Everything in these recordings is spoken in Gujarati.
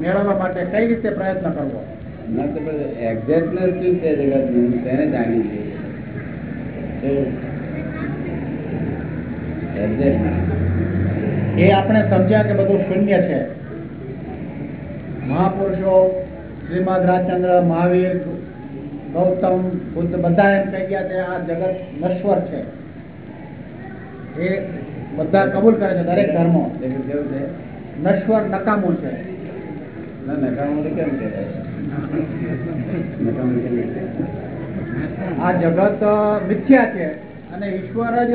મેળવવા માટે કઈ રીતે પ્રયત્ન કરવો? એક્ઝેક્ટનેસ શું છે જગતનું? તેને જાણી એ આપણે સમજ્યા કે બધું શૂન્ય છે. મહાપુરુષો શ્રીમદ રાજચંદ્ર મહાવીર ગૌતમ બુદ્ધ બધા એમ કહી ગયા કે આ જગત નશ્વર છે. એ બધા કબૂલ કરે છે દરેક ધર્મો. કેવું છે? નશ્વર નકામું છે. આ જગત મિથ્યા છે અને ઈશ્વર જ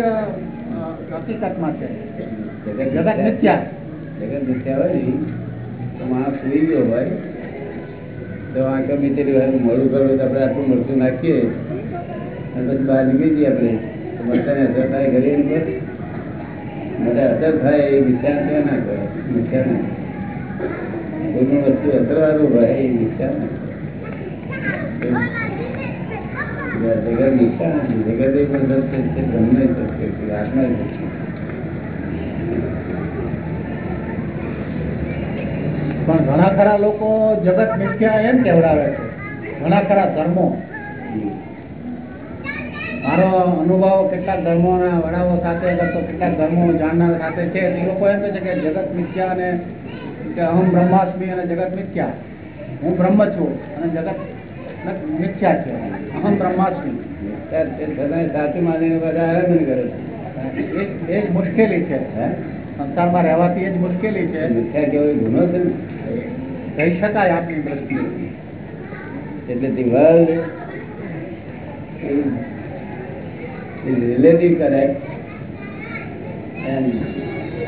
હકીકતમાં છે. જગત મિથ્યા. જગત મિથ્યા હોય ને તો માણસ સુઈ ગયો હોય તો આંખો મીચેલી હોય મોડું કરવું તો આપણે આટલું મરચું નાખીએ અને પછી બહાર નીકળી જઈએ આપણે. તો મરચાને અસર થાય ઘરે મને અસર થાય એ વિચાર ના કરે વિચાર ના પણ વસ્તુ ના નથી. જગત એ પણ ઘણા ખરા લોકો જગત મિથ્યા એમ કેવડાવે છે. ઘણા ખરા ધર્મો. મારો અનુભવ કેટલાક ધર્મોના વડાઓ સાથે કરતો કેટલાક ધર્મો જાણનાર સાથે છે એ લોકો એમ કહે છે કે જગત મિથ્યા અને કે અહમ બ્રહ્માસ્મી અને જગત મિથ્યા. હું બ્રહ્મ છું અને જગત મિથ્યા છે. અહમ બ્રહ્માસ્મી. સાચું માનીને બધા આરાધન કરે છે. એ જ મુશ્કેલી છે? સંસારમાં રહેવાથી એ જ મુશ્કેલી છે. મિથ્યા કેવો ગુનો છે કહી શકાય આપની દ્રષ્ટિએ. એટલે દિવાલ રિલેટિવ કરે. એન્ડ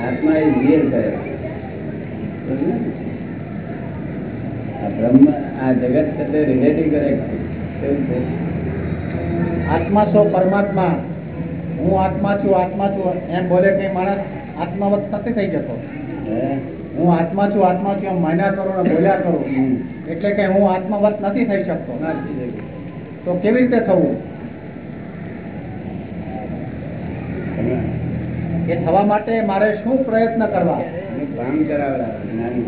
આત્મા ઇઝ રિયલ ને? આત્મા છો પરમાત્મા. હું આત્મા છું આત્મા છું. એમ બોલે કે માણસ આત્માવત નથી થઈ જતો. હું આત્મા છું આત્મા છું એમ માન્યા કરું ને બોલ્યા કરું. એટલે કે હું આત્માવત નથી થઈ શકતો. તો કેવી રીતે થવું? એ થવા માટે મારે શું પ્રયત્ન કરવા? તમે કરાવડા નાની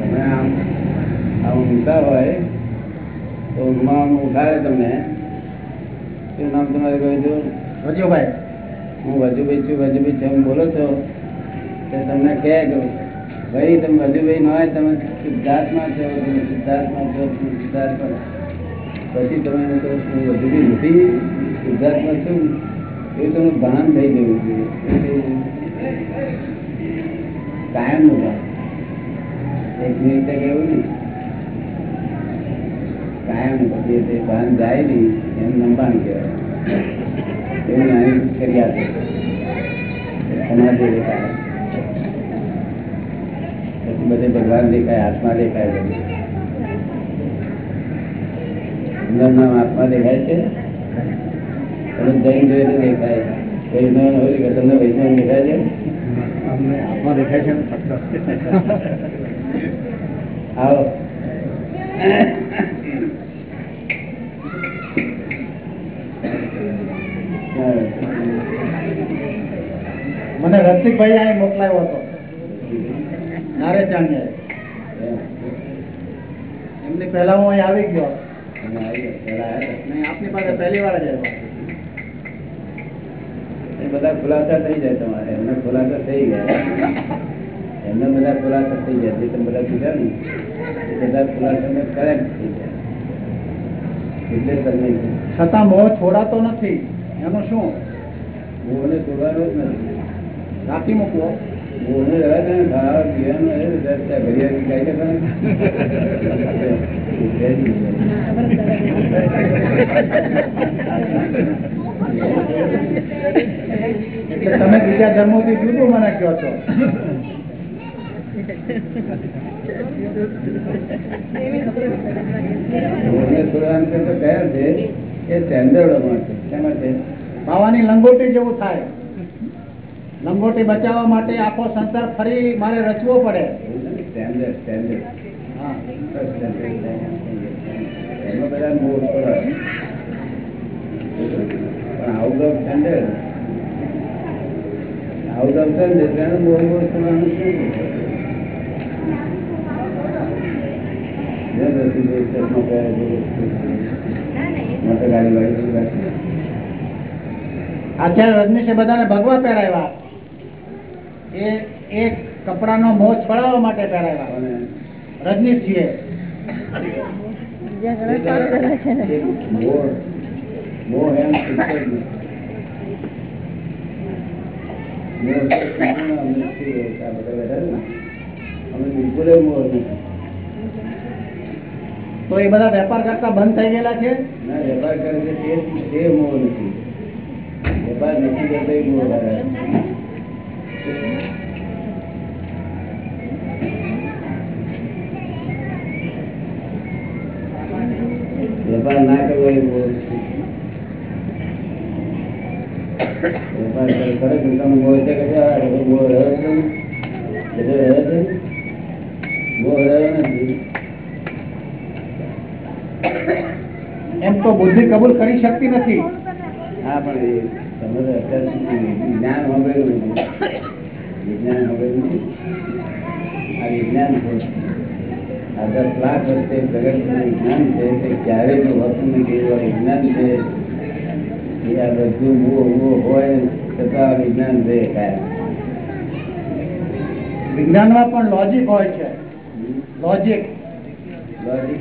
તમે આમ આમ ઊંઘતા હોય તો ઊંઘમાં આમ ઉઠાડે તમને શું નામ તમારે કહ્યું હતું વજુભાઈ. હું વજુભાઈ છું વજુભાઈ છું બોલો છો? તો તમને કહે કે ભાઈ તમે વજુભાઈ ન હોય તમે સિદ્ધાર્થમાં છો તમે સિદ્ધાર્થમાં છો સિદ્ધાર્થમાં પછી તમે હું વજુભાઈ નથી સિદ્ધાર્થમાં છું. એવું તો ભાન થઈ જવું જોઈએ કાયમનું ભાન. એક મિનિટ કેવું ને. કાયમ પછી ભાન જાય નહીં એમ નંબાણ કહેવાય. એવું નાની કરી આપે સમાધિ પછી બધે ભગવાન દેખાય, આત્મા દેખાય બધું. આત્મા દેખાય છે? તમે જૈન જોઈએ તો દેખાય વૈષ્ણવ હોય કે તમને વૈષ્ણવ દેખાય છે? અમને આત્મા દેખાય છે આવો. મને રસિકભાઈ અહીં મોકલાયો હતો. નારે ચાંડિયા એમની પહેલા હું અહીં આવી ગયો. નહીં આપની પાસે પહેલી વાર જ આવ્યો. બધા ખુલાસા થઈ જાય તમારે. એમને ખુલાસા થઈ ગયા. એમને બધા ખુલાસા થઈ ગયા. જે તમે બધા કીધા ને એ બધા ખુલાસા કરેક્ટ થઈ ગયા. એટલે તમને છતાં મોહ છોડાતો નથી. એનું શું? મોહને છોડવાનો જ નથી. રાખી મૂકવો. મોહને રહેવા ને પીવાનું એ એટલે તમે બીજા ધર્મોથી જુદું મને કહો છો. બાવાની લંગોટી જેવું થાય. લંગોટી બચાવવા માટે આખો સંસાર ફરી મારે રચવો પડે. Standard standard out of standard out of બહુ બહુ થવાનું રાખી. આચાર્ય રજનીશે બધાને ભગવા પહેરાવ્યા. એ એક કપડાનો મોહ છોડાવવા માટે પહેરાવ્યા. અને રજનીશજીએ. ને. મોર. એમ તો એ બધા વેપાર કરતા બંધ થઈ ગયેલા છે? ના વેપાર કરે છે તે મોહ નથી. વેપાર નથી કરતો એ મોહ વેપાર ના કરવો એ મોહ નથી. વેપાર કરે કરે તો તમે મોહ છે કે છે? આ બધો મોહ રહ્યો છે ને? બધો રહ્યો છે ને? મોહ રહ્યો નથી એમ તો બુદ્ધિ કબૂલ કરી શકતી નથી. હા, પણ એ તમે તો અત્યાર સુધી વિજ્ઞાન હોવેલું વિજ્ઞાન નથી. આ વિજ્ઞાન આગળ લાખ વર્ષે પ્રગટ વિજ્ઞાન છે તે ક્યારેય હોતું નથી વિજ્ઞાન છે. એ આ બધું મોહ મોહ હોય છતાં વિજ્ઞાન છે વિજ્ઞાનમાં પણ લોજિક હોય છે. લોજિક લોજિક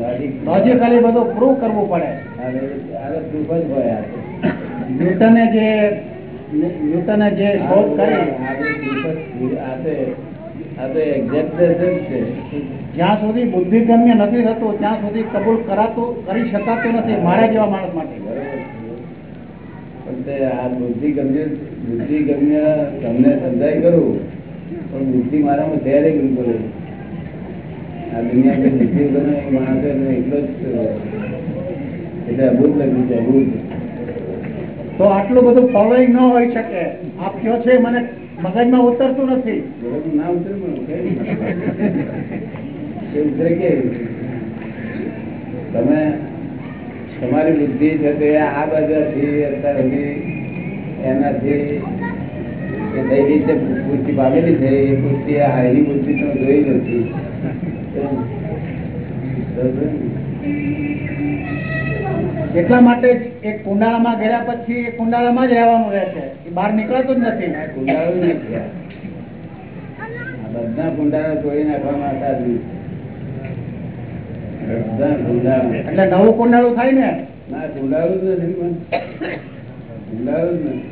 લોજિક લોજિકલી બધું પ્રૂવ કરવું પડે. આ તો જ હોય ન્યૂટને જે ન્યૂટને જે શોધ કરી. આ તો proof જ- આ તો- આ તો exact જ છે. જ્યાં સુધી બુદ્ધિગમ્ય નથી થતું ત્યાં સુધી કબૂલ કરાતું કરી શકાતું નથી મારા જેવા માણસ માટે. આ બુદ્ધિ ગમ્ય બુદ્ધિ ગમ્ય તમને સમજાય કરું પણ બુદ્ધિ મારામાં છે નહીં બિલકુલ આ દુનિયા બુદ્ધિ ગમે એ માણસ એટલો જ એટલે અભૂત લખ્યું છે અભૂત. તો આટલું બધું ફોલોઈંગ ન હોઈ શકે. આપ કયો છે મને મગજમાં ઉતરતું નથી. ના ઉતરે પણ ઉતરે કે તમે તમારી બુદ્ધિ છે તે આ બધાથી એનાથી થઈ પુષ્ટિ પામેલી છે એ પુષ્ટિ હાઈની બુદ્ધિ તમે જોઈ નથી. એટલા માટે જ એક કુંડાળામાં ગયા પછી એ કુંડાળામાં જ રહેવાનું રહે છે. બહાર નીકળતું જ નથી. કુંડાળું નથી. બધા કુંડાળા તોડી નાખવામાં હતા એટલે નવું કુંડાળું થાય ને? ના કુંડાળું જ નથી કુંડાળું જ નથી.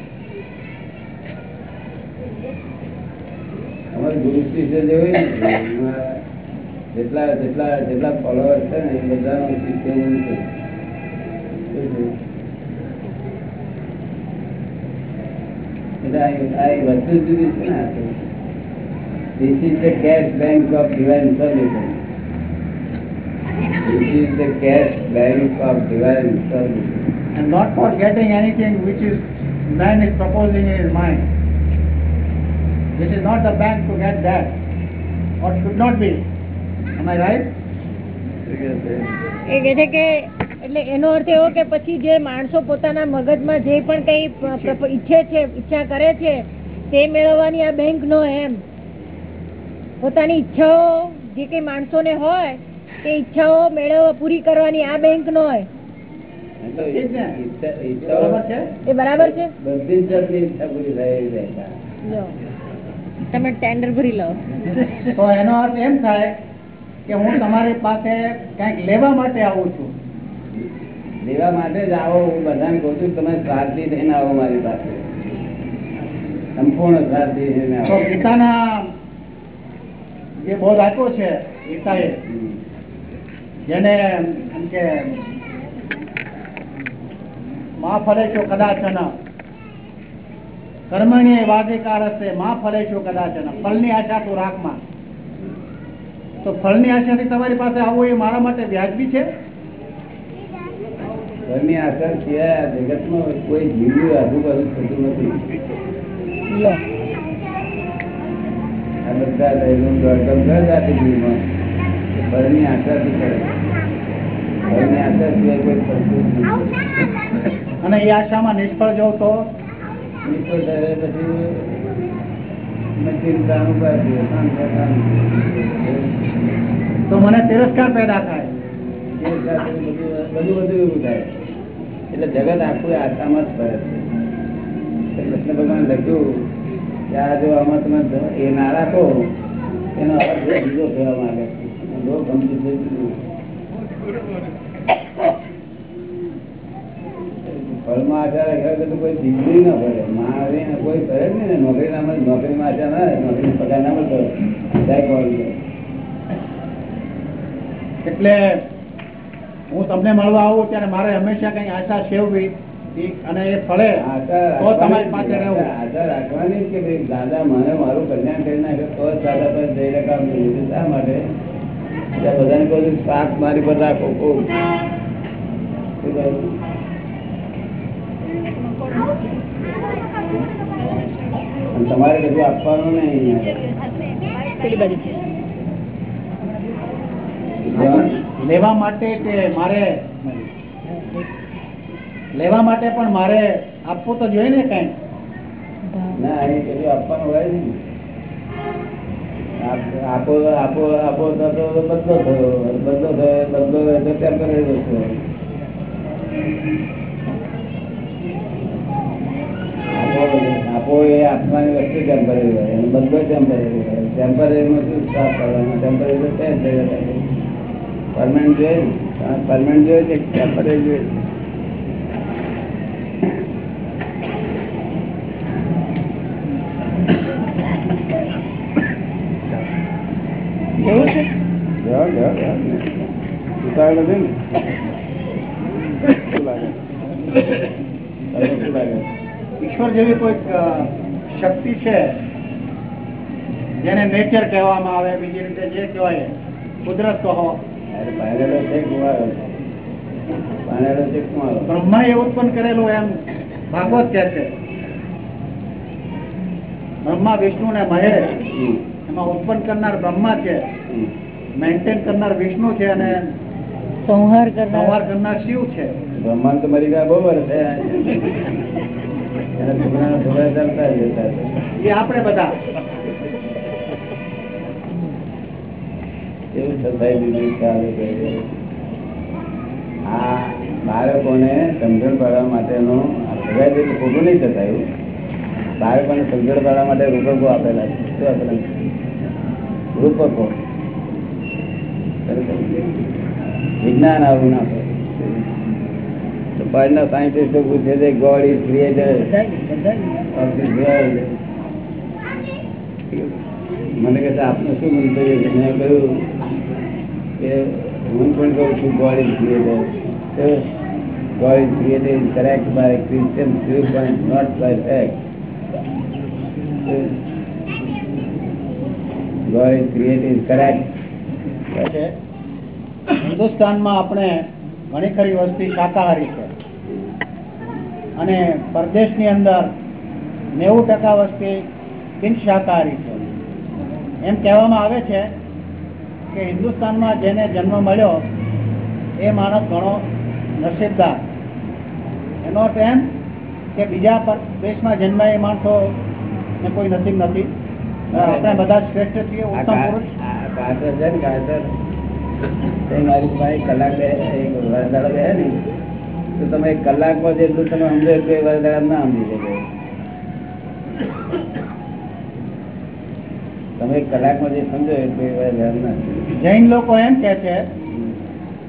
અમારે ગુરુ શિષ્ય જે હોય ને જેટલા જેટલા જેટલા ફોલોઅર છે ને એ બધાનો શિષ્ય હું છે? એટલે આ વસ્તુ જુદી છે ને આ is the cash bank of divine of divine is the cash bank of divine service. and not for getting anything which is man is proposing in his mind. This is not the bank to get that, or should not be. Am I right? એ કહે છે કે એટલે એનો અર્થ એવો કે પછી જે માણસો પોતાના મગજમાં જે પણ કઈ ઈચ્છે છે ઈચ્છા કરે છે તે મેળવવાની આ બેંક નો એમ પોતાની ઈચ્છાઓ જે કઈ માણસોને હોય તે ઈચ્છાઓ મેળવવા પૂરી કરવાની આ બેંક નો હોય. એ બરાબર છે? બધી જાતની ઈચ્છા પૂરી થાય તમે ટેન્ડર ભરી લો. તો એનો અર્થ એમ થાય કે હું તમારી પાસે કંઈક લેવા માટે આવું છું. લેવા માટે જ આવો હું બધાને કહું છું તમે સ્વાર્થી થઈને આવો મારી પાસે. સંપૂર્ણ સ્વાર્થી થઈને આવો. ગીતાના જે બોધ આપ્યો છે ગીતાએ. જેને એમ કે માં ફલેશો કદાચન કર્મણી વાધિકાર હશે માં ફલેશો કદાચન ફળની આશા તો રાખમાં. તો ફળની આશાથી તમારી પાસે આવવું એ મારા માટે વ્યાજબી છે? ઘરની આશા સિવાય જગતમાં કોઈ જીવ્યું આજુબાજુ થતું નથી. આ બધા ફળની આશાથી કરે. ફળની આશા સિવાય કોઈ સંતોષ અને એ આશામાં નિષ્ફળ જાવ તો? નિષ્ફળ થયા પછી સ્થિરતાનું તો મને તિરસ્કાર પેદા થાય. બધું બધું એવું થાય. એટલે જગત આખું એ આશામાં જ ફરે છે. કૃષ્ણ ભગવાન લખ્યું કે આ જો આમાં તમે એ ના રાખો એનો અર્થ બીજો કહેવા માંગે છે. જો. ફળમાં આશા રાખ્યા વગર તો કોઈ જિંદગી ના ભરે. મારે કોઈ કરે જ નહીં નોકરી ના મળે નોકરીમાં આશા ના નોકરી પગાર ના મળતો એટલે હું તમને મળવા આવું ત્યારે મારે હંમેશા કઈ આશા સેવવી અને એ ફળે. તો તમારી પાસે રહેવું. આશા રાખવાની કે દાદા મને મારું કલ્યાણ કરી નાખે તો દાદા પર જઈને કામ શા માટે? બધાને કહું શાક મારી પર રાખો તમારે બધું આપવાનું નહીં લેવા માટે કે મારે? લેવા માટે પણ મારે? આપવું તો જોઈએ ને કઈ. ના એ કશું આપવાનું હોય નહીં આપ- આપો આપો તો બદલો થયો બદલો થયો, બદલો એટલે ટેમ્પરરી વસ્તુ. આપો- એ આપવાની વસ્તુ ટેમ્પરરી હોય અને બદલો ટેમ્પરરી હોય. શું સ્ટાફ કરવાનો? ટેમ્પરરી તો છે જોઈએ પરમાનન્ટ જોઈએ છે ટેમ્પરરી જોઈએ છે? એવું છે જાઓ, જાઓ, જાઓ. ઉતાવળ નથી ને? લાગે? તમને ઈશ્વર જેવી કોઈક શક્તિ છે જેને નેચર કહેવામાં આવે બીજી રીતે જે કહેવાય કુદરત કહો બ્રહ્મા છે છે. છે. બ્રહ્માએ ઉત્પન્ન કરેલું એમ ભાગવત કે છે બ્રહ્મા વિષ્ણુ ને મહેશ એમાં ઉત્પન્ન કરનાર બ્રહ્મા છે મેન્ટેન કરનાર વિષ્ણુ છે અને સંહાર સંહાર કરનાર શિવ છે. બ્રહ્માંડ તો મરી ગયા બહુ વર્ષ આપણે બધા. એવું. આ બાળકોને સમજણ પાડવા માટેનો સગાઈ જેટલું ખોટું નહીં થતાયું બાળકોને સમજણ પાડવા માટે રૂપકો આપેલા છે. શું આપેલા રૂપકો. વિજ્ઞાન આવું ના તો બહારના સાયન્ટિસ્ટો પૂછે છે ગોડ ઇઝ ક્રિએટર. મને કહે આપનું શું મંતવ્ય છે મેં કહ્યું કે હું પણ કહું છું God is creator God is creator is correct by Christian viewpoint not by fact God is create is correct હિન્દુસ્તાનમાં આપણે ઘણી ખરી વસ્તી શાકાહારી છે. અને પરદેશની અંદર નેવું ટકા વસ્તી બિન શાકાહારી છે. એમ કહેવામાં આવે છે કે હિન્દુસ્તાનમાં જેને જન્મ મળ્યો એ માણસ ઘણો નસીબદાર. એનો અર્થ એમ કે બીજા દેશમાં જન્મ એ માણસો ને કોઈ નસીબ નથી. આપણે બધા શ્રેષ્ઠ છીએ ઉત્તમ પુરુષ. મારી પાસે કલાક ને તો તમે કલાકમાં જેટલું તમે સમજો એટલું એ વરદાડા ના સમજી શકો. તમે કલાકમાં જે સમજો એટલું એ વરદાડા ના જૈન લોકો એમ કે છે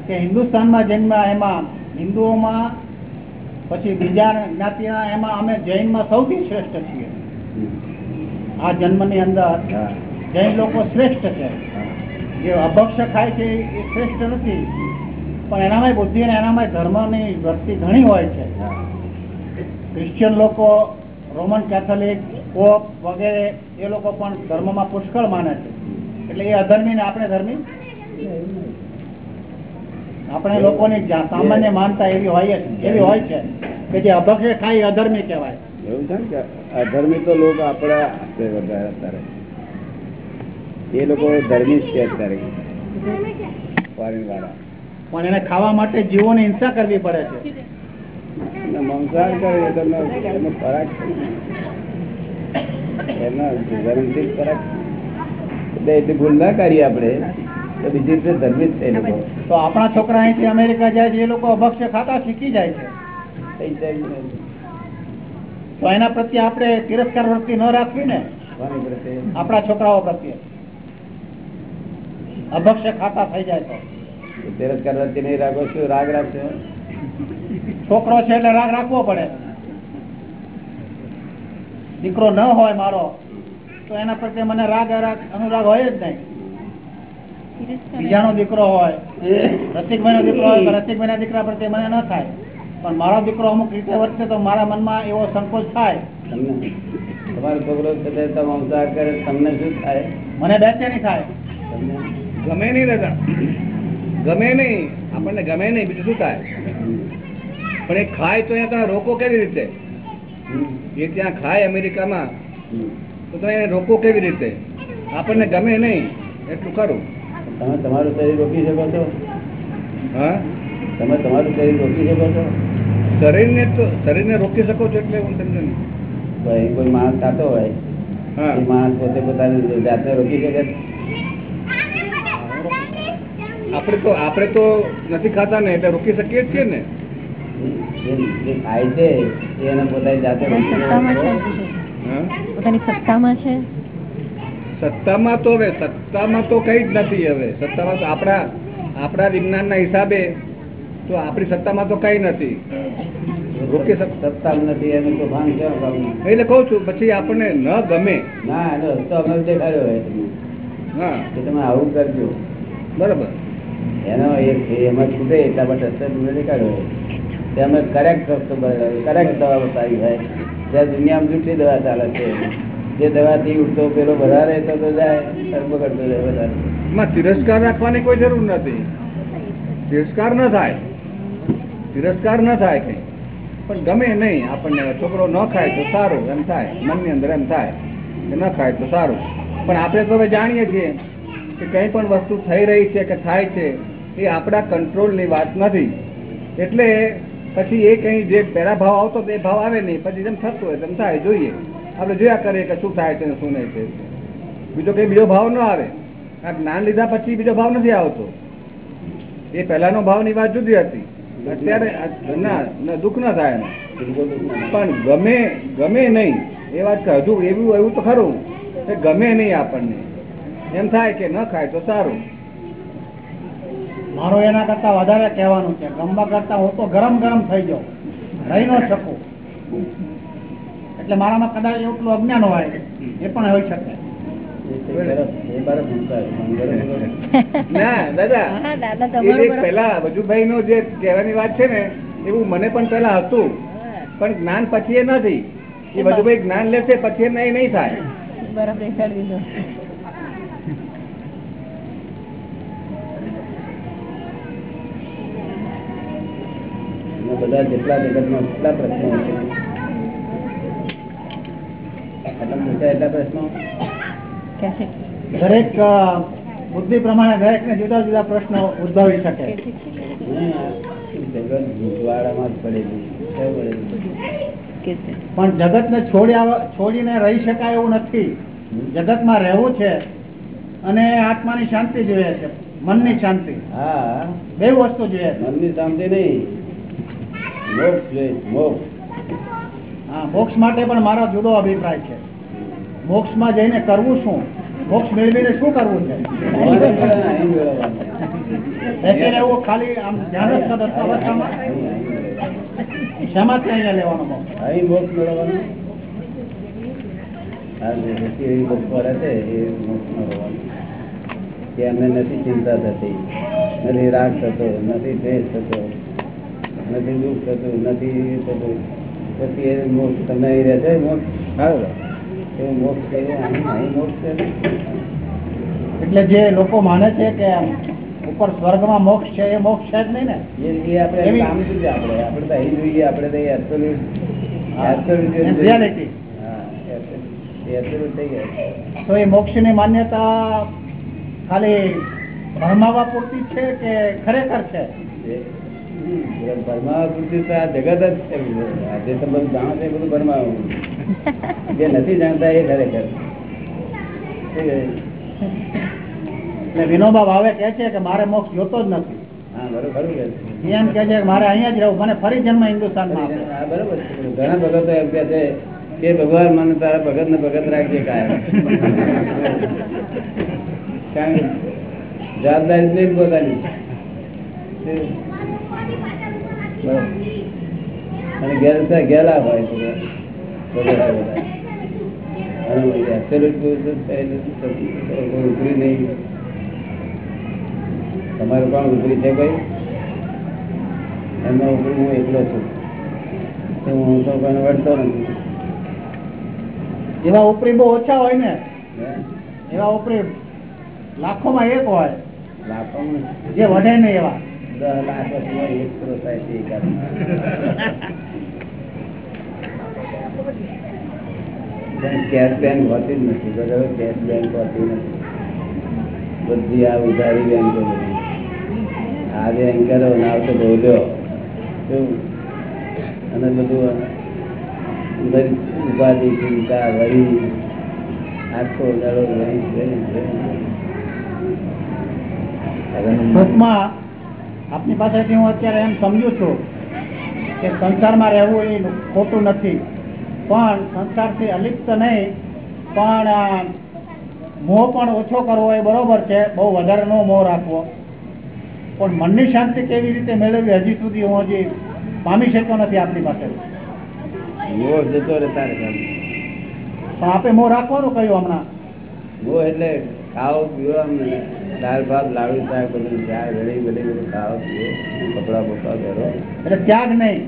કે હિન્દુસ્તાનમાં જન્મ એમાં હિન્દુઓમાં પછી બીજા જ્ઞાતિના એમાં અમે જૈનમાં સૌથી શ્રેષ્ઠ છીએ. આ જન્મની અંદર હા. જૈન લોકો શ્રેષ્ઠ છે. જે અભક્ષ ખાય છે એ શ્રેષ્ઠ નથી. પણ એનામાં બુદ્ધિ અને એનામાં ધર્મની વૃત્તિ ઘણી હોય છે. ક્રિશ્ચિયન લોકો રોમન કેથોલિક પોપ વગેરે એ લોકો પણ ધર્મમાં પુષ્કળ માને છે. એટલે એ અધર્મી ને આપણે ધર્મી? આપણે લોકોની સામાન્ય માનતા એવી હોય એવી હોય છે કે જે અભક્ષ ખાય અધર્મી કહેવાય. એવું છે ને કે અધર્મી તો લોકો આપણા વધારે એ લોકો ધર્મી છે અત્યારે. ફોરેન વાળા. પણ એને ખાવા માટે જીવોની હિંસા કરવી પડે છે. કરે એનો એનો એટલે ભૂલ ના કરીએ આપણે. તો બીજી રીતે ધર્મિત છે લોકો. તો આપણા છોકરા અહીંથી અમેરિકા જાય છે એ લોકો અભક્ષ્ય ખાતા શીખી જાય છે. તો એના પ્રત્યે આપણે તિરસ્કાર વૃત્તિ ન રાખવી ને. આપણા છોકરાઓ પ્રત્યે. અભક્ષ્ય ખાતા થઈ જાય તો. તિરસ્કાર વચ્ચે નહીં રાખો શું રાગ રાખશો? છોકરો છે એટલે રાગ રાખવો પડે. દીકરો ન હોય મારો તો એના પ્રત્યે મને રાગ રાગ- અનુરાગ હોય જ નહીં. બીજાનો દીકરો હોય રસિકભાઈ નો દીકરો હોય રસિકભાઈ ના દીકરા પ્રત્યે મને ન થાય. પણ મારો દીકરો અમુક રીતે વર્તે તો મારા મનમાં એવો સંકોચ થાય. તમારો છોકરો છે કરે તમને શું થાય? મને બેચેની થાય. તમને. ગમે નહીં દાદા. ગમે નહીં. આપણને ગમે નહીં. બીજું શું થાય? પણ એ ખાય તો અહીંયા રોકો કેવી રીતે? એ ત્યાં ખાય અમેરિકામાં તો તમે એને રોકો કેવી રીતે? આપણને ગમે નહીં. એટલું ખરું. તમે તમારું શરીર રોકી શકો છો? હા? તમે તમારું શરીર રોકી શકો છો? શરીરને તો શરીરને રોકી શકો છો એટલે હું સમજો નહીં તો કોઈ માણસ ખાતો હોય હા. એ માણસ પોતે પોતાની જાતને રોકી શકે આપણે તો આપણે તો નથી ખાતા ને એટલે રોકી શકીએ છીએ ને. જે જે ખાય છે એને પોતાની જાતે પોતાની સત્તામાં છે. સત્તામાં તો હવે સત્તામાં તો કઈ જ નથી હવે. સત્તામાં તો આપણા આપણા વિજ્ઞાનના હિસાબે તો આપણી સત્તામાં તો કઈ નથી. રોકી સત્તા નથી એનું તો ભાન કરવું? એટલે કહું છું પછી આપણને ન ગમે. ના એનો રસ્તો અમે દેખાડ્યો હોય હા. તમે આવું કરજો. બરાબર. એનો એક એમાં છૂટે એટલા માટે રસ્તો નીકળ્યો દેખાડ્યો. તે અમે કરેક્ટ રસ્તો કરેક્ટ દવા બતાવી હોય. જ્યાં દુનિયામાં જૂઠી દવા ચાલે છે. જે દવાથી ઉઠતો પેલો વધારે તો જાય સર્વ કરતો જાય વધારે. તિરસ્કાર રાખવાની કોઈ જરૂર નથી. તિરસ્કાર ન થાય. તિરસ્કાર ન થાય કઈ. પણ ગમે નહીં આપણને છોકરો ન ખાય તો સારું, એમ થાય. મનની અંદર એમ થાય કે ન ખાય તો સારું. પણ આપણે તો હવે જાણીએ છીએ કે કંઈ પણ વસ્તુ થઈ રહી છે કે થાય છે એ આપણા કંટ્રોલની વાત નથી. એટલે પછી એ કંઈ જે પહેલા ભાવ આવતો તે ભાવ આવે નહીં. પછી જેમ થતું હોય તેમ થાય, જોઈએ. આપણે જોયા કરીએ કે શું થાય છે શું નહીં છે. બીજો કંઈ બીજો ભાવ ન આવે. આ જ્ઞાન લીધા પછી બીજો ભાવ નથી આવતો. એ પહેલાનો ભાવની વાત જુદી હતી. અત્યારે ના દુઃખ ન થાય. પણ ગમે ગમે નહીં. એ વાત હજુ એવું એવું તો ખરું. કે ગમે નહીં આપણને. એમ થાય કે ન ખાય તો સારું. મારું એના કરતા વધારે કહેવાનું છે. ગમવા કરતા હું તો ગરમ ગરમ થઈ જાઉં. રહી ન શકું. એટલે મારામાં કદાચ એટલું અજ્ઞાન હોય એ પણ હોઈ શકે. ના દાદા હા દાદા એ તમારું જે બરાબર. પહેલા વજુભાઈ નું જે કહેવાની વાત છે ને એવું મને પણ પેલા હતું. પણ જ્ઞાન પછી એ નથી. એ વજુભાઈ જ્ઞાન લેશે પછી એ નહીં થાય. બધા જેટલા જગતમાં કેટલા પ્રશ્નો છે. આટલા પૂછ્યા એટલા પ્રશ્નો? દરેક બુદ્ધિ પ્રમાણે દરેક ને જુદા જુદા પ્રશ્નો ઉદભવી શકે. જગત ભૂતવાળામાં જ પડેલું પણ જગતને છોડ્યા છોડીને રહી શકાય એવું નથી. જગતમાં રહેવું છે અને આત્માની શાંતિ જોઈએ છે. મનની શાંતિ. હા. બે વસ્તુ જોઈએ છે. મનની શાંતિ નહીં. હા મોક્ષ માટે પણ મારો જુદો અભિપ્રાય છે. મોક્ષમાં જઈને કરવું શું? મોક્ષ મેળવીને શું કરવું છે? અહીં મેળવવાનું. ખાલી આમ ધ્યાન અવસ્થામાં અહીં- અહીં મેળવવાનું. લેવાનો મોક્ષ? અહીં મોક્ષ મેળવવાનું? એવી મોક્ષ વાળા એ મોક્ષ મેળવવાનું. કે નથી ચિંતા થતી. નથી રાગ થતો નથી દ્વેષ થતો. નથી દુઃખ થતું નથી એ થતું. પછી એ મોક્ષ તમને અહીં રહેશે મોક્ષ? એવું મોક્ષ છે અહીં અહીં મોક્ષ છે એટલે જે લોકો માને છે કે ઉપર સ્વર્ગમાં મોક્ષ છે એ મોક્ષ છે જ નહીં ને? એ એ આપણે કામ શું આપણે? આપણે તો અહીં જોઈએ આપણે તો એબ્સોલ્યુટ એબ્સોલ્યુટ રિયાલિટી એ તો એ મોક્ષની માન્યતા ખાલી ભરમાવા પૂરતી છે કે ખરેખર છે? પૂરતી તો આ જગત જ છે. જે તમે જાણો છો એ બધું પરમાવા જે નથી જાણતા એ ખરેખર. એટલે વિનોબા ભાવે કે છે કે મારે મોક્ષ જોતો જ નથી. હા બરોબર કે છે. કે મારે અહીંયા જ રહેવું મને ફરી જન્મ હિન્દુસ્તાનમાં બરોબર ઘણા ભગતો એમ કે છે કે ભગવાન મને તારા ભગત ને ભગત રાખજે કાયમ કારણ જવાબદારી નહીં પોતાની બરોબર. અને ઘેર ઘેલા હોય બધા. બધા બધા. અને absolute truth જ છે ગેલા હોય ઉતરી નહીં. તમારું કોણ ઉતરી છે ભાઈ એમનો ઉપરી હું એકલો છું. હું તો પણ વળતો નથી. એવા ઉપરી બહુ ઓછા હોય ને એવા ઉપરી લાખોમાં એક હોય. લાખોમાં? જે વધે નહીં એવા. લાખ બેંક હોતી જ નથી બરાબર બધી આ ઉધારી બેંકો બધી આ બેંક કરો ને આવતો બોલ્યો શું અને બધું ઉપાધિ ચિંતા વહી આખો દાડો વહી આપની પાસેથી હું અત્યારે એમ સમજુ છું કે સંસારમાં રહેવું એ ખોટું નથી. પણ સંસારથી અલિપ્ત નહીં પણ મોહ પણ ઓછો કરવો એ બરોબર છે. બહુ વધારે નો મોહ રાખવો. પણ મનની શાંતિ કેવી રીતે મેળવવી હજી સુધી હું હજી પામી શકતો નથી આપની પાસે. મોહ જતો રહે તારે પણ આપે મોહ રાખવાનું કહ્યું હમણાં. મોહ એટલે ખાઓ પીવો આમ દાળ ભાત લાડુ શાક બધું ચા ઘડી બધી બધું ખાઓ પીવો કપડા બપડા પહેરો. એટલે ત્યાગ નહીં.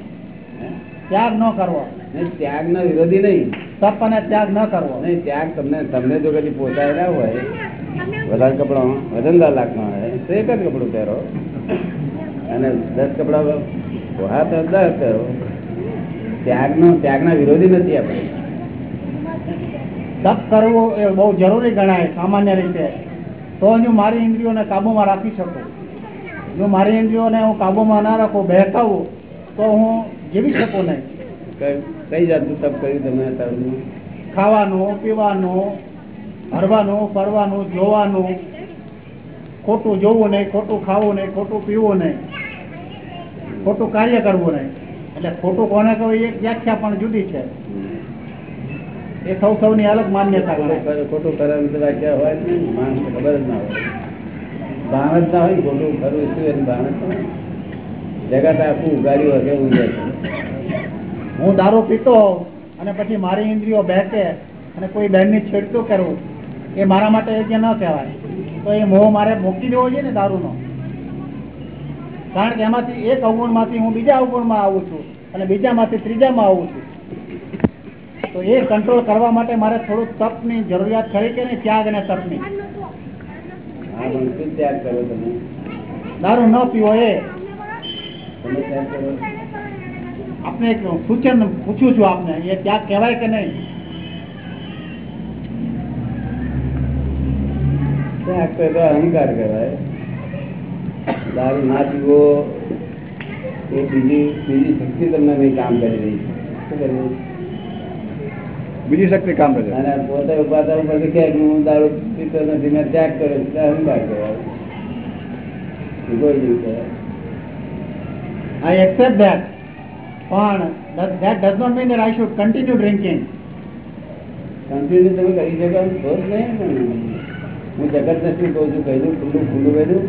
ત્યાગ ન કરવો. નહીં ત્યાગના વિરોધી નહીં. તપ અને ત્યાગ ન કરવો. નહીં ત્યાગ તમને તમને જો કદી પોસાય ના હોય વધારે કપડા વજનદાર લાગતા હોય તો એક જ કપડું પહેરો. અને દસ કપડા હા તો દસ પહેરો. ત્યાગનો ત્યાગના વિરોધી નથી આપણે. તપ કરવો એ બહુ જરૂરી ગણાય સામાન્ય રીતે. તો જ હું મારી ઇન્દ્રિયોને કાબૂમાં રાખી શકું. જો મારી ઇન્દ્રિયોને હું કાબૂમાં ના રાખું બહેકાવું તો હું જીવી શકું નહીં. કઈ જાતનું તપ કર્યું તમે ખાવાનું પીવાનું હરવાનું ફરવાનું જોવાનું. ખોટું જોવું નહીં ખોટું ખાવું નહીં ખોટું પીવું નહીં. ખોટું કાર્ય કરવું નહીં. એટલે ખોટું કોને કહ્યું એ વ્યાખ્યા પણ જુદી છે. એ સૌ સૌની અલગ માન્યતા ખોટું ગણાય કરે- ખોટું કરવાની તો હોય નહીં ખબર જ ના હોય. ભાન જ ના હોય ખોટું કરવું શું એનું ભાન જ જગત આખું ઉગાડ્યું હશે છે હું દારૂ પીતો અને પછી મારી ઇન્દ્રિયો બેસે અને કોઈ બહેનની છેડતું કરવું એ મારા માટે યોગ્ય ન કહેવાય. તો એ મોહ મારે મૂકી દેવો જોઈએ ને દારૂનો? કારણ કે એમાંથી એક અવગુણમાંથી હું બીજા અવગુણમાં આવું છું અને બીજામાંથી ત્રીજામાં આવું છું. તો એ કંટ્રોલ કરવા માટે મારે થોડુંક તપની જરૂરિયાત ખરી કે નહીં? ત્યાગ અને તપની. હા પણ શું ત્યાગ કરો તમે દારૂ ન પીવો એ. તમે ત્યાગ કરો આપને એક સૂચન પૂછું છું આપને, એ ત્યાગ કહેવાય કે નહીં? ત્યાગ તો એ તો અહંકાર કહેવાય. દારૂ ના પીવો એ બીજી બીજી શક્તિ તમને નહીં કામ કરી રહી છે. શું કરી રહી છે? બીજી શક્તિ કામ કરે અને પોતે ઉપાતા ઉપર કે હું દારૂ પીતો નથી મેં ત્યાગ કર્યો એટલે અહંકાર કહેવાય I accept that. પણ that, that does not mean that I should continue drinking. Continue તમે કરી શકો એમ છો જ નહીં હું જગત નથી કહું છું કહ્યું ખુલ્લું ખુલ્લું કહ્યું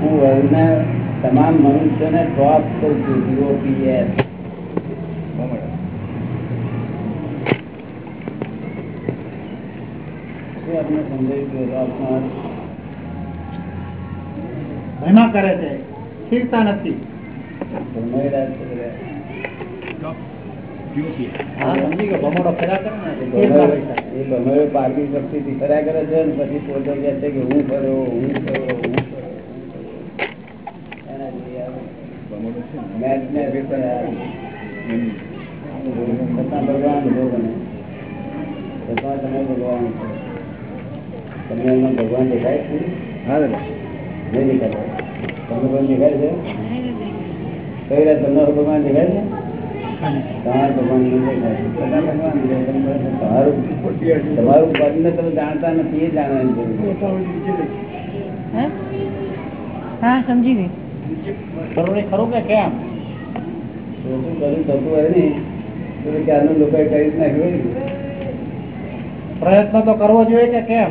હું વર્લ્ડના તમામ મનુષ્યને ડ્રોપ કરું છું ઝીરો પીએસ શું આપણે સમજાયું મહિમા કરે છે. શીખતા નથી. હા ફર્યા કરે છે પછી પોતે કહે છે કે હું ફર્યો હું ફર્યો હું ભગવાન બને. તમે ભગવાન છો. તમને એમાં ભગવાન દેખાય છે? હા દાદા. નહીં દેખાતા? તમને ભગવાન દેખાય છે? કઈ રાત તમને ભગવાન દેખાય છે? તમારા ભગવાન. તમારું તમે જાણતા નથી એ જાણવાની જરૂર હે? હા સમજી ગઈ. ખરું કે કેમ? ખોટું બધું થતું હોય ને તો ક્યારનું લોકોએ કરી નાખ્યું પ્રયત્ન તો કરવો જોઈએ કે કેમ?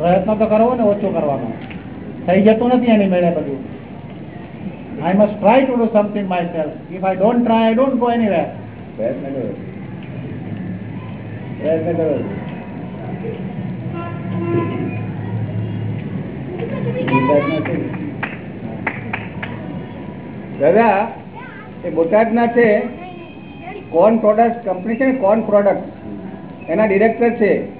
પ્રયત્ન તો કરવો ને ઓછું કરવાનો. થઈ જતું નથી એની મેળે બધું. I must try to do something myself if I don't try I don't go anywhere પ્રયત્ન કરો. પ્રયત્ન કરો. દાદા એ બોટાદના છે. કોન પ્રોડક્ટ કંપની છે ને કોન પ્રોડક્ટ એના ડિરેક્ટર છે.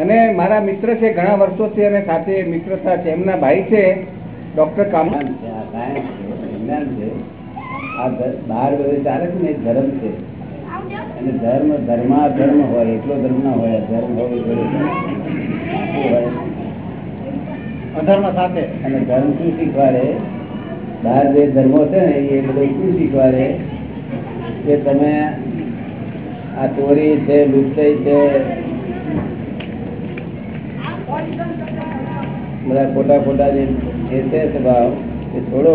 અને મારા મિત્ર છે ઘણા વર્ષોથી અને સાથે મિત્રતા છે. એમના ભાઈ છે ડોક્ટર કામાન છે, આ સાયન્સ છે, વિજ્ઞાન છે. આ બહાર બધે ચાલે છે ને એ ધર્મ છે. અને ધર્મ ધર્મા ધર્મ હોય એટલો ધર્મ ના હોય ધર્મ હોવો જોઈએ અધર્મ સાથે. અને ધર્મ શું શીખવાડે? બહાર જે ધર્મો છે ને એ બધું શું શીખવાડે? કે તમે આ ચોરી છે લુચ્ચાઈ છે બધા ખોટા ખોટા જે છે સ્વભાવ એ છોડો.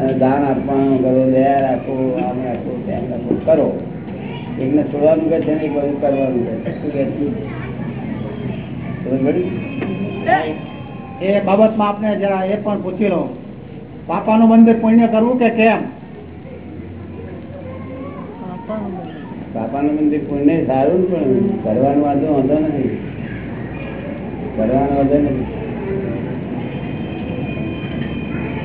અને દાન આપવાનું કરો દયા રાખો આમ રાખો તેમ રાખો કરો. એકને છોડવાનું કે છે ને એક બધું કરવાનું કે? શું કે? છે? એ બાબતમાં આપણે જરા એ પણ પૂછી લો પાપાનું મંદિર પુણ્ય કરવું કે કેમ? બાપાનું મંદિર પુણ્ય સારું પણ કરવાનું વાંધો વાંધો નથી. કરવાનો વાંધો નથી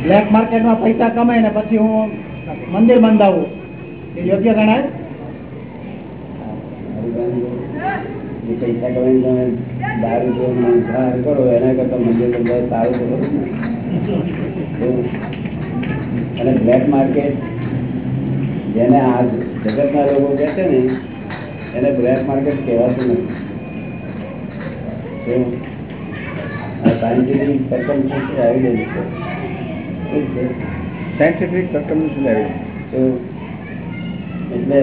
બ્લેક માર્કેટમાં પૈસા કમાય ને પછી હું મંદિર બંધાવું. એ યોગ્ય ગણાય? પૈસા કમાઈ તમે દારૂ જો મંસાહાર કરો, એના કરતા મંદિર બંધાય સારું ને. એવું. અને બ્લેક માર્કેટ જેને આ જગતના લોકો કહે છે ને, એને બ્લેક માર્કેટ કહેવાતું નથી. સાયન્ટિફિક છે સર્કમસ્ટન્સ આવી એટલે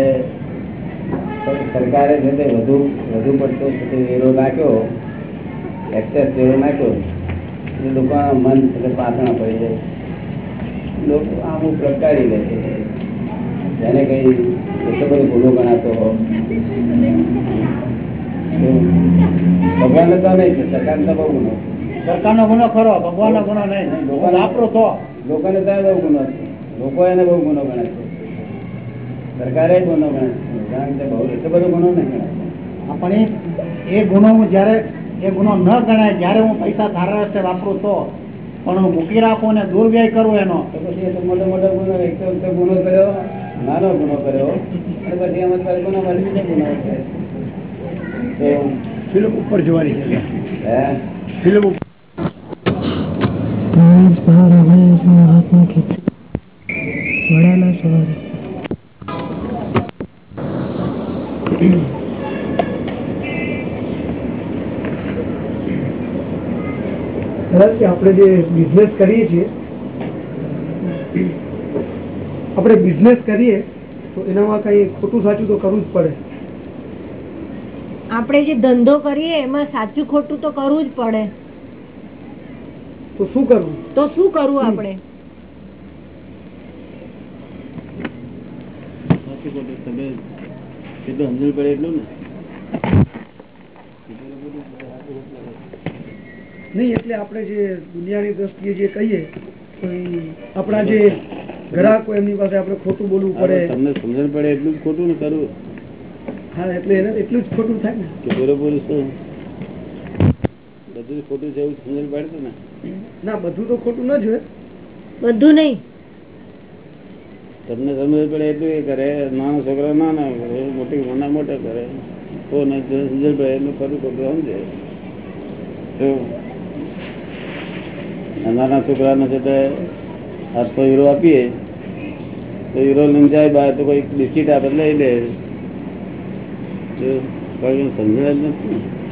સરકારે છે તે વધુ વધુ પડતો વેરો નાખ્યો એક્સેસ વેરો નાખ્યો એટલે લોકોના મન એટલે પાતણા પડી જાય. લોકો આમ પ્રગટાડી લે છે. જેને કઈ એટલો બધો ગુનો ગણાતો હોય. ભગવાન તો નહીં છે સરકાર તો બહુ ગુનો છે. સરકારનો ગુનો ખરો ભગવાનનો ગુનો નહીં. ભગવાન આપણો તો. લોકોને ત્યાં બહુ ગુનો છે. લોકો એને બહુ ગુનો ગણે છે. સરકારે ગુનો ગણે છે. કારણ કે બહુ એટલો બધો ગુનો નહીં ગણાય. પણ એ ગુનો હું જ્યારે એ ગુનો ન ગણાય જ્યારે હું પૈસા સારા રસ્તે વાપરું તો. પણ હું મૂકી રાખું અને દુર્વ્યય કરું એનો. તો પછી એ તો મોટો મોટો ગુનો એક તો ગુનો કર્યો નાનો ગુનો કર્યો. અને પછી એમાં તો ગુનો વળી બીજો ગુનો થાય. તો ફિલ્મ ઉપર જોવાની છે. મહાત્મા સવારે. કે આપણે જે બિઝનેસ કરીએ છીએ આપણે બિઝનેસ કરીએ તો એનામાં કઈ ખોટું સાચું તો કરવું જ પડે. આપણે જે ધંધો કરીએ એમાં સાચું ખોટું તો કરવું જ પડે. તો શું કરવું? તો શું કરવું આપણે? તમે સમજણ પડે એટલું ને? નહીં એટલે આપણે જે દુનિયાની દ્રષ્ટિએ જે કહીએ તો આપણા જે ગ્રાહકો એમની પાસે આપણે ખોટું બોલવું પડે. તમને સમજણ પડે એટલું જ ખોટું ને કરવું હા એટલે એને એટલું જ ખોટું થાય ને. કે બરોબર શું? બધું જ ખોટું છે એવું સમજણ પડતું ને. ના બધું તો ખોટું ના જ હોય બધું નહીં. તમને સમજ પડે એટલું એ કરે નાનો છોકરો નાના કરે મોટી નાના મોટા કરે. તો ને જે પડે એટલું ખરું ખોટું સમજે નાના છોકરાને છે તે આઠસો યુરો આપીએ. તો યુરો લઈને જાય બહાર તો કોઈ બિસ્કીટ આપે લઈ લે. સમજાય જ નથી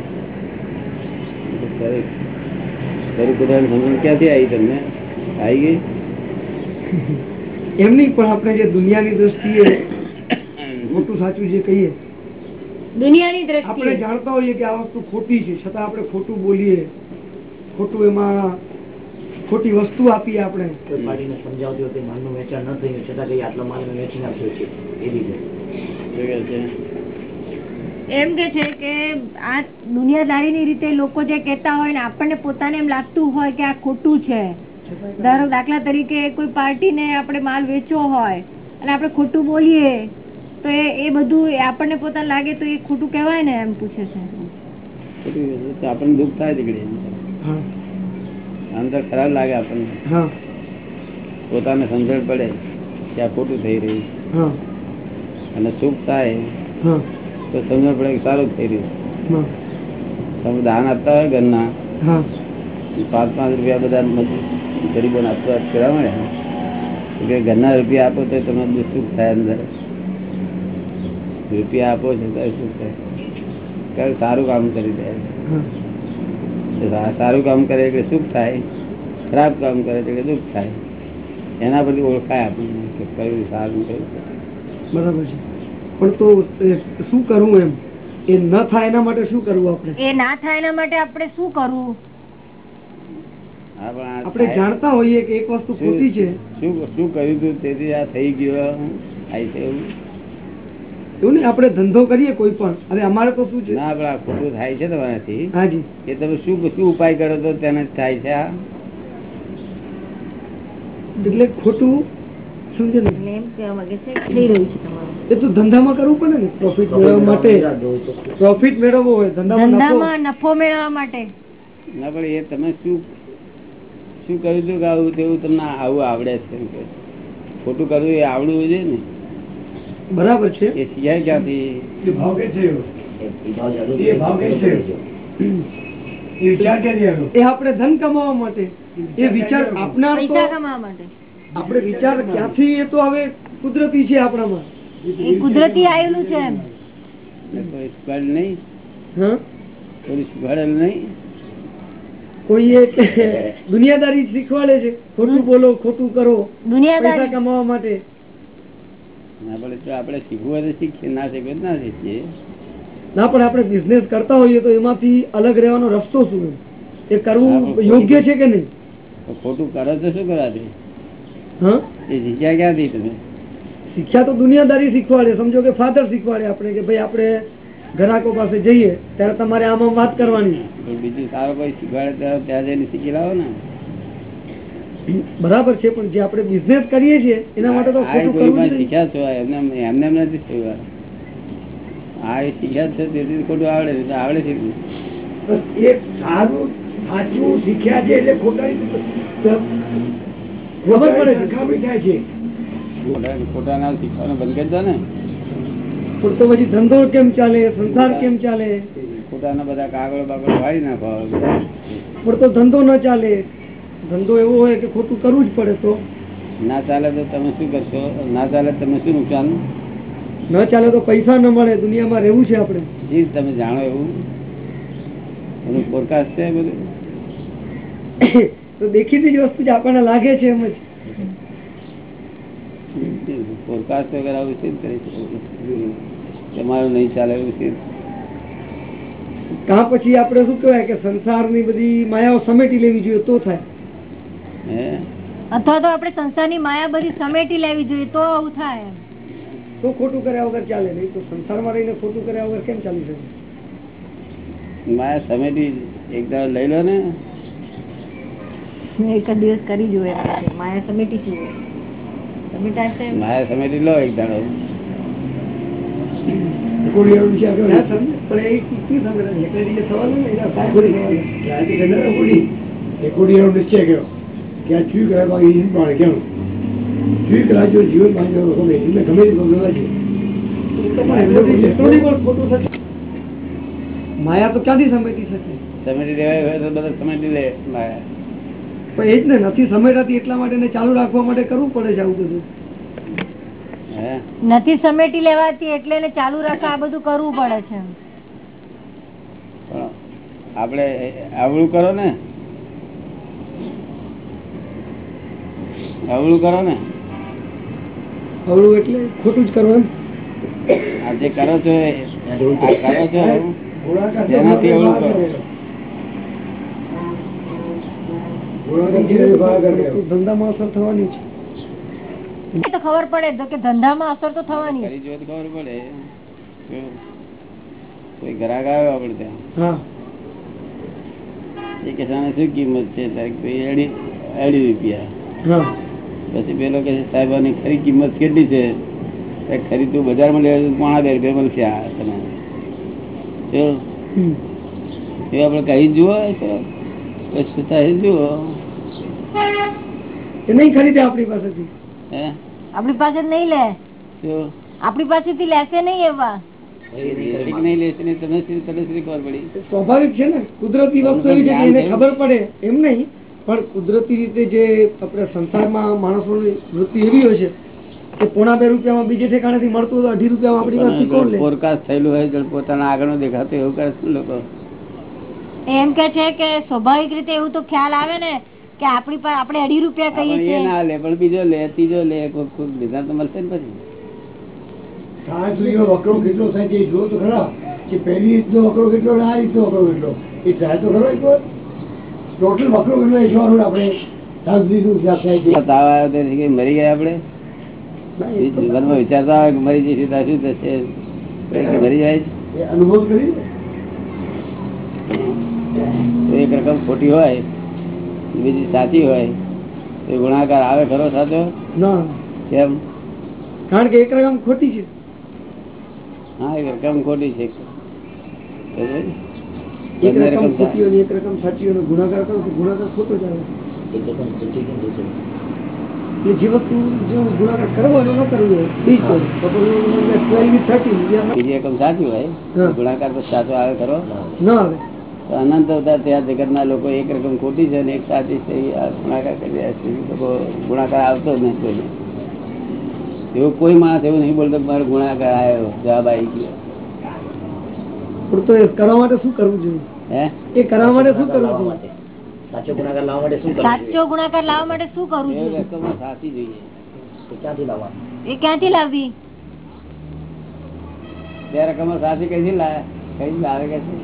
ને ખરી સમજણ ક્યાંથી આવી તમને? આવી ગઈ? એમ નહીં પણ આપણે જે દુનિયાની દ્રષ્ટિએ ખોટું સાચું જે કહીએ દુનિયાની આપણે જાણતા હોઈએ કે આ વસ્તુ ખોટી છે છતાં આપણે ખોટું બોલીએ. ખોટું એમાં ખોટી વસ્તુ આપીએ આપણે. પાર્ટીને સમજાવતી વખતે માલનું વેચાણ ન થયું છતાં કઈ આટલો માલ વેચી નાખ્યો છે એ રીતે એમ કે છે કે આ દુનિયાદારીની રીતે લોકો જે કહેતા હોય ને આપણને પોતાને એમ લાગતું હોય કે આ ખોટું છે. ધારો દાખલા તરીકે કોઈ પાર્ટીને આપણે માલ વેચવો હોય અને આપણે ખોટું બોલીએ તો એ એ બધું આપણને પોતાને લાગે તો એ ખોટું કહેવાય ને એમ પૂછે છે. આપણને દુઃખ થાય દીકરી અંદર ખરાબ લાગે આપણને. હા. પોતાને સમજણ પડે કે આ ખોટું થઈ રહ્યું હા. અને સુખ થાય હા. તો સમજણ પડે કે સારું થઈ રહ્યું. હા. તમે દાન આપતા હોય ઘરના હા. પાંચ પાંચ રૂપિયા બધા મજૂર ગરીબોને આપવા કરવા મળે તો કે ઘરના રૂપિયા આપો તો તમને બહુ સુખ થાય અંદર. રૂપિયા આપો છો તો સુખ થાય. કારણ કે સારું કામ કરી દે. હા. તો સા- સારું કામ કરે એટલે સુખ થાય. ખરાબ કામ કરે એટલે દુઃખ થાય. એના પરથી ઓળખાય આપણને કે કયું સારું કયું બરાબર છે. પણ તો શું કરવું એમ? એ ન થાય એના માટે શું કરવું આપણે? એ ના થાય એના માટે આપણે શું કરવું? આપણે જાણતા હોઈએ કે એક વસ્તુ ખોટી છે. શું શું કર્યું હતું તેથી આ થઈ ગયો. એવું? એવું નહીં આપણે ધંધો કરીએ કોઈ પણ. હવે અમારે તો શું છે? ના પણ આ ખોટું થાય છે તમારાથી. હાજી એ તમે શું શું ઉપાય કરો તો તેને થાય છે આ એટલે ખોટું છે એ તો ધંધામાં કરવું પડે ને પ્રોફિટ મેળવવા માટે. પ્રોફિટ મેળવવો હોય ધંધામાં નફો. મેળવવા માટે. ના પણ એ તમે શું શું કર્યું હતું કે આવું તેવું તમને આવું આવડે છે ખોટું કરવું એ આવડવું જોઈએ ને. બરાબર છે. એ સિવાય ક્યાંથી? એ ભાવ આપણે ધન કમાવા માટે. એ વિચાર આપનાર પૈસા કમાવા માટે. આપણે વિચાર ક્યાંથી એ તો હવે કુદરતી છે આપણામાં. કુદરતી આવેલું છે એમ. નહીં. હા? કોઈ શીખવાડેલ નહીં. કોઈ દુનિયાદારી શીખવાડે છે. ખોટું બોલો ખોટું કરો પૈસા કમાવા માટે. ના પડે તો આપણે શીખવું તો શીખીએ ના શીખે ના શીખીએ. ના પણ આપણે બિઝનેસ કરતા હોઈએ તો એમાંથી અલગ રહેવાનો રસ્તો શું? એ કરવું યોગ્ય છે કે નહીં? ખોટું કરે તો શું કરાશે શીખ્યા ક્યાંથી તમે શિક્ષા તો દુનિયાદારી શીખવાડે સમજો કે ફાધર શીખવાડે આપણે કે ભાઈ આપણે ગ્રાહકો પાસે જઈએ ત્યારે તમારે આમ આમ વાત કરવાની પણ બીજું સારો કોઈ શીખવાડે તો ત્યાં જઈને શીખી લાવો ને. બરાબર છે પણ જે આપણે બિઝનેસ કરીએ છીએ એના માટે તો આ ખોટું કોઈ કરવું પણ જ નહીં. શીખ્યા છો એમને એમને એમ નથી થયું આ એ શીખ્યા જ છે તેથી ખોટું આવડે છે તો આવડે છે એ સારું સાચું શીખ્યા છે એટલે ખોટા ખબર પડે છે ખોટા ખોટા ના શીખવાનું બંધ કરી દો ને? પણ તો પછી ધંધો કેમ ચાલે? સંસાર કેમ ચાલે? પોતાના બધા કાગળ બાગળ વાળી નાખો પણ તો ધંધો ન ચાલે. ધંધો એવો હોય કે ખોટું કરવું જ પડે તો. ના ચાલે તો તમે શું કરશો? ના ચાલે તો તમે શું નુકસાન? ન ચાલે તો પૈસા ન મળે દુનિયામાં રહેવું છે આપણે. જી તમે જાણો એવું? એનું ફોરકાસ્ટ છે બધું? તો દેખીતી જ વસ્તુ જ આપણને લાગે છે એમ જ. ફોરકાસ્ટ વગેરે આવું છે કરી તમારું નહીં ચાલે એવું છે? કા પછી આપણે શું કહેવાય કે સંસારની બધી માયાઓ સમેટી લેવી જોઈએ તો થાય. અથવા તો આપણે સંસારની માયા બધી સમેટી લેવી જોઈએ તો આવું થાય તો ખોટું કર્યા વગર ચાલે નહીં તો સંસારમાં રહીને ખોટું કર્યા વગર કેમ ચાલી શકે? માયા સમેટી એક દાડો લઈ લો ને. એક જ દિવસ કરી જોઈએ આપણે. માયા સમેટી જુએ. સમેટાશે માયા સમેટી લો એક દાડો. માયા તો ક્યાંથી સમેટી શકે? સમેટી લેવાય હોય તો બધા સમેટી લે માયા. પણ એ જ ને નથી સમેટાતી એટલા માટે ચાલુ રાખવા માટે કરવું પડે છે આવું બધું. નથી સમેટી લેવાતી એટલે ચાલુ રાખવા આ બધું કરવું પડે છે. આપણે આવડું કરો ને. આવડું કરો ને. અવળું એટલે ખોટું જ કરવાનું આ જે કરો છો કરો છો એનાથી અવળું કરો. ધંધામાં અસર થવાની છે. તો ખબર પડે તો કે ધંધામાં અસર તો થવાની ખબર પડે. કોઈ ગ્રાહક આવ્યો આપડે ત્યાં. એ કે સામે શું કિંમત છે? અઢી રૂપિયા. પછી પેલો કે સાહેબ આની ખરી કિંમત કેટલી છે? ખરી તું બજારમાં લેવા પોણા બે રૂપિયા મળશે આ તમે એ આપણે કહી જ જુઓ પછી જુઓ. એ નહીં ખરીદે આપણી પાસેથી. આપણી પાસે નહીં લે. આપણી પાસેથી લેશે નહીં એવા. સ્વાભાવિક છે ને. કુદરતી વસ્તુ એવી છે કે એને ખબર પડે એમ નહીં પણ કુદરતી રીતે જે આપણે સંસારમાં માણસોની વૃત્તિ એવી હોય છે કે પોણા બે રૂપિયામાં બીજે ઠેકાણેથી મળતું હોય અઢી રૂપિયામાં આપણી પાસે કોણ લે? ફોરકાસ્ટ થયેલું હોય પોતાના આગળ દેખાતું એવું કરે છે લોકો? એમ કે છે કે સ્વાભાવિક રીતે એવું તો ખ્યાલ આવે ને કે આપણી પાસે આપણે અઢી રૂપિયા કહીએ છીએ. ના લે પણ બીજો લે ત્રીજો લે કોક કોક લીધા તો મળશે ને પછી. વકરો કેટલો થાય છે જો તો ખરા કે પહેલી રીતનો વકરો કેટલો આ રીતનો વકરો કેટલો. એ થાય તો ખરો એક ટોટલ વકરો કેટલો એ જોવાનું આપણે. સાંજ સુધીનું થાય કે તાવ આવ્યો તે કે મરી ગયા આપણે? જીવનમાં વિચારતા હોય કે મરી જઈશું ત્યાં શું થશે? મરી જાય અનુભવ કરી. એક રકમ ખોટી હોય બીજી સાચી હોય તો ગુણાકાર આવે ખરો સાચો? ના. કેમ? કારણ કે એક રકમ ખોટી છે. હા એક રકમ ખોટી છે. એક રકમ રકમ ખોટી હોય એક રકમ સાચી હોય ગુણાકાર કરો તો ગુણાકાર ખોટો જ આવે. એક રકમ ખોટી કેમ થશે? એટલે જે વસ્તુ જે ગુણાકાર કરવો એનો ન કરવો બીજ તો. સાચી હોય ગુણાકાર તો સાચો આવે ખરો? ના આવે. અનંત અવતાર ત્યાં જગતના લોકો એક રકમ ખોટી છે અને એક સાચી છે ગુણાકાર કરી રહ્યા છે. લોકો ગુણાકાર આવતો જ નહીં કોઈને એવું કોઈ માણસ એવું નહીં બોલતો મારો ગુણાકાર આવ્યો જવાબ આવી ગયો. એ કરવા માટે શું કરવું જોઈએ? એ કરવા માટે શું કરવું જોઈએ? સાચો ગુનાકાર લાવવા માટે શું કરવું સાચો ગુણાકાર લાવવા માટે શું કરવું જોઈએ? રકમ સાચી જોઈએ. તો ક્યાંથી લાવવાનું એ ક્યાંથી લાવવી? બે રકમો સાચી કઈ લાવે કઈ લાવે કે છે?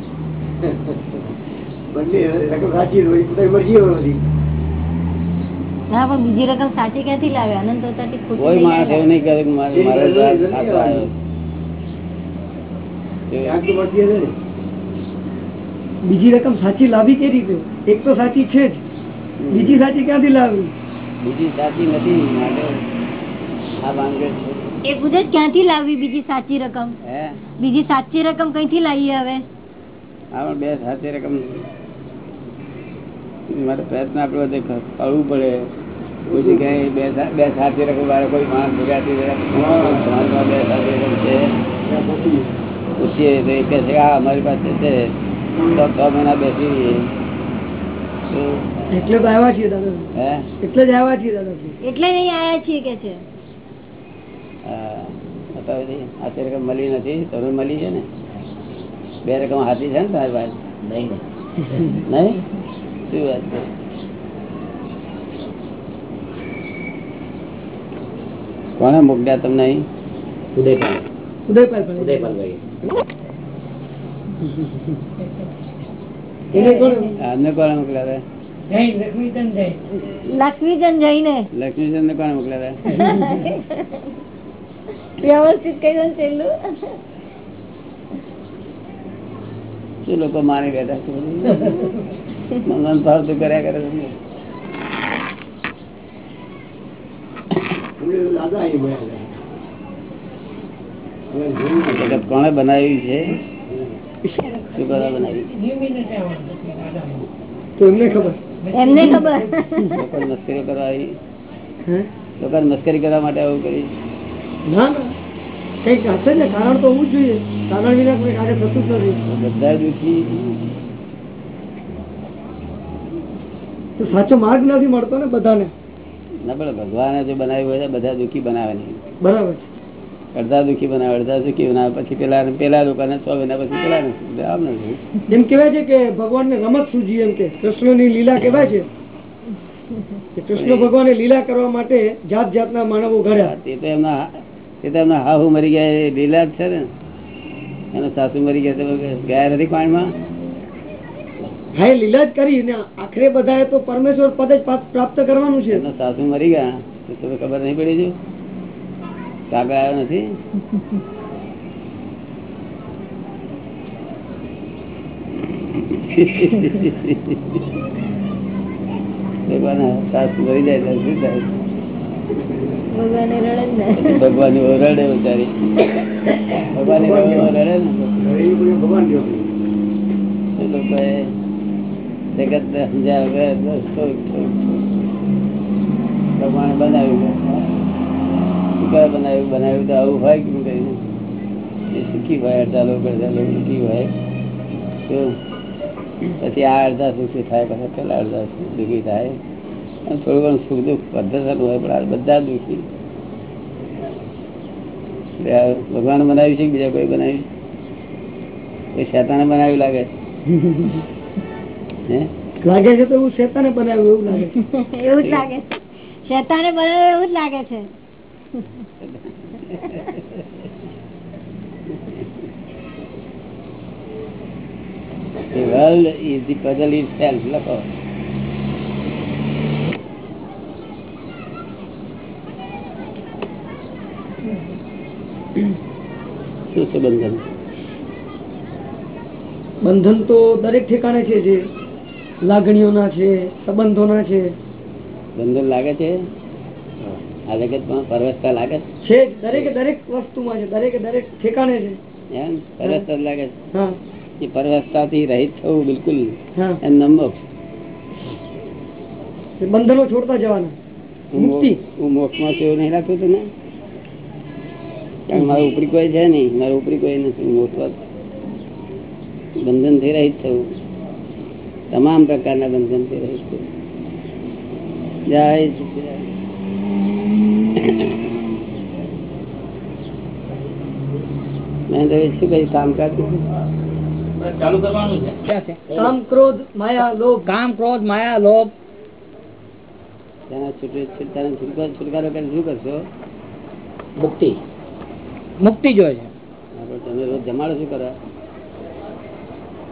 બીજી રકમ સાચી ક્યાંથી લાવે? અનંત કોઈ માણસ એવું નહીં કરે કે બીજી રકમ સાચી લાવી રીતે? એક તો સાચી છે જ. બીજી સાચી ક્યાંથી લાવી? બીજી સાચી નથી આ માંગે છે. એ પૂછે ક્યાંથી લાવવી બીજી સાચી રકમ? હે? બીજી સાચી રકમ કઈથી લાવી હવે? બે સાચી રકમ માટે પ્રયત્ન આપણે બધે કરવું પડે. કોઈ જગ્યાએ બે બે સાથે રકમ વાળા કોઈ માણસ ભેગા થઈ જાય, બે સાથે છે પૂછીએ તો એ કહે છે હા અમારી પાસે છે. તો છ મહિના બેસી એટલે તો આવ્યા છીએ દાદા. એટલે જ આવ્યા છીએ દાદા એટલે નહીં આવ્યા છીએ કે છે? અત્યાર રકમ મળી નથી તમે મળી છે ને? બે રકમ હાથી છે ને તારી પાસે? નહીં નહીં. નહીં? શું વાત છે? કોને મોકલ્યા તમને અહીં? ઉદયપાલ. ઉદયપાલ ભાઈ ઉદયપાલભાઈ કોણ? મોકલ્યા લક્ષ્મીચંદ જઈને લક્ષ્મીચંદ કોને મોકલ્યા હતા વ્યવસ્થિત કહી છેલ્લું. શું લોકો મારી બેઠા છે? મન તો કર્યા કરે. જગત કોણે બનાવ્યું છે? શું કરવા બનાવી એમને ખબર? લોકો મસ્કરી કરવા આવી. લોકો મસ્કરી કરવા માટે આવું કરી. ના ના. કંઈક હશે ને કારણ તો હોવું જોઈએ. કારણ વિના કોઈ કાર્ય થતું જ નથી. બધા દુઃખી તો સાચો માર્ગ નથી મળતો ને બધાને. ના પણ ભગવાને જે બનાવ્યું હોય બધા દુઃખી બનાવે નહીં. બરાબર અડધા દુઃખી બનાવે અડધા સુખી બનાવે પછી પેલા પેલા લોકોને છ મહિના પછી પેલા આમ નથી. એમ કહેવાય છે કે ભગવાનને રમત સૂજી એમ કે. કૃષ્ણની લીલા કહેવાય છે. કૃષ્ણ કૃષ્ણ ભગવાને લીલા કરવા માટે જાત જાતના માનવો ઘડ્યા. તે તો એમના તે તો એમના હાહુ મરી ગયા એ લીલા જ છે ને. એના સાસુ મરી ગયા તો ગયા નથી પાણીમાં. હા. લીલા જ કરી ને આખરે બધા તો પરમેશ્વર પદ જ પ્રાપ્ત- કરવાનું છે. સાસુ મરી ગયા. તમે ખબર નહીં પડી છે કાકા આવ્યો નથી? ભગવાન જાય શું થાય? રડે બચારી. ભગવાન રડે ને. ભગવાન જગત ને સમજ્યા વગર બસ થોડુંક થોડુંક ભગવાને બનાવ્યું શું કરે બનાવ્યું બનાવ્યું તો આવું હોય કેમ કરીને એ સુખી હોય અડધા લોકો અડધા લોકો સુખી હોય તો પછી આ અડધા સુખી થાય પછી પેલા અડધા સુખ દુઃખી થાય અને થોડું ઘણું સુખ દુઃખ પદ્ધતિ હોય પણ આ બધા દુઃખી એટલે આ ભગવાન બનાવ્યું છે કે બીજા કોઈ બનાવ્યું કોઈ શેતાને બનાવ્યું લાગે હે લાગે છે તો એવું શેતાને બનાવ્યું એવું લાગે છે. એવું જ લાગે છે. શેતાને બનાવ્યું એવું જ લાગે છે. The world is the puzzle itself. લખો શું છે બંધન? બંધન તો દરેક ઠેકાણે છે જે લાગણીઓના છે સંબંધોના છે. બંધન લાગે છે? આ જગતમાં પરવસતા લાગે છે? દરેક દરેક વસ્તુમાં છે દરેક દરેક ઠેકાણે છે. એમ? પરવસતા લાગે હા. છે એ પરવસતાથી રહિત થવું બિલકુલ એમ મોક્ષ બંધનો છોડતા જવાના. હું મુક્તિ. હું મોક્ષમાં છું નહીં લાગતું તને? કારણ મારું ઉપરી કોઈ છે નહીં. મારું ઉપરી કોઈ નથી. મોક્ષ બંધનથી રહિત થવું. તમામ પ્રકારના બંધનથી રહિત છે જય મેં તો શું કહ્યું કામકાજ ચાલુ કરવાનું છે. કામ ક્રોધ માયા લોભ. કામ ક્રોધ માયા લોભ. તેના છૂટકારો છૂટકારો છૂટકારો કરીને શું કરશો? મુક્તિ. મુક્તિ જોઈએ છે. આપણે તમે રોજ જમાડો શું કરવા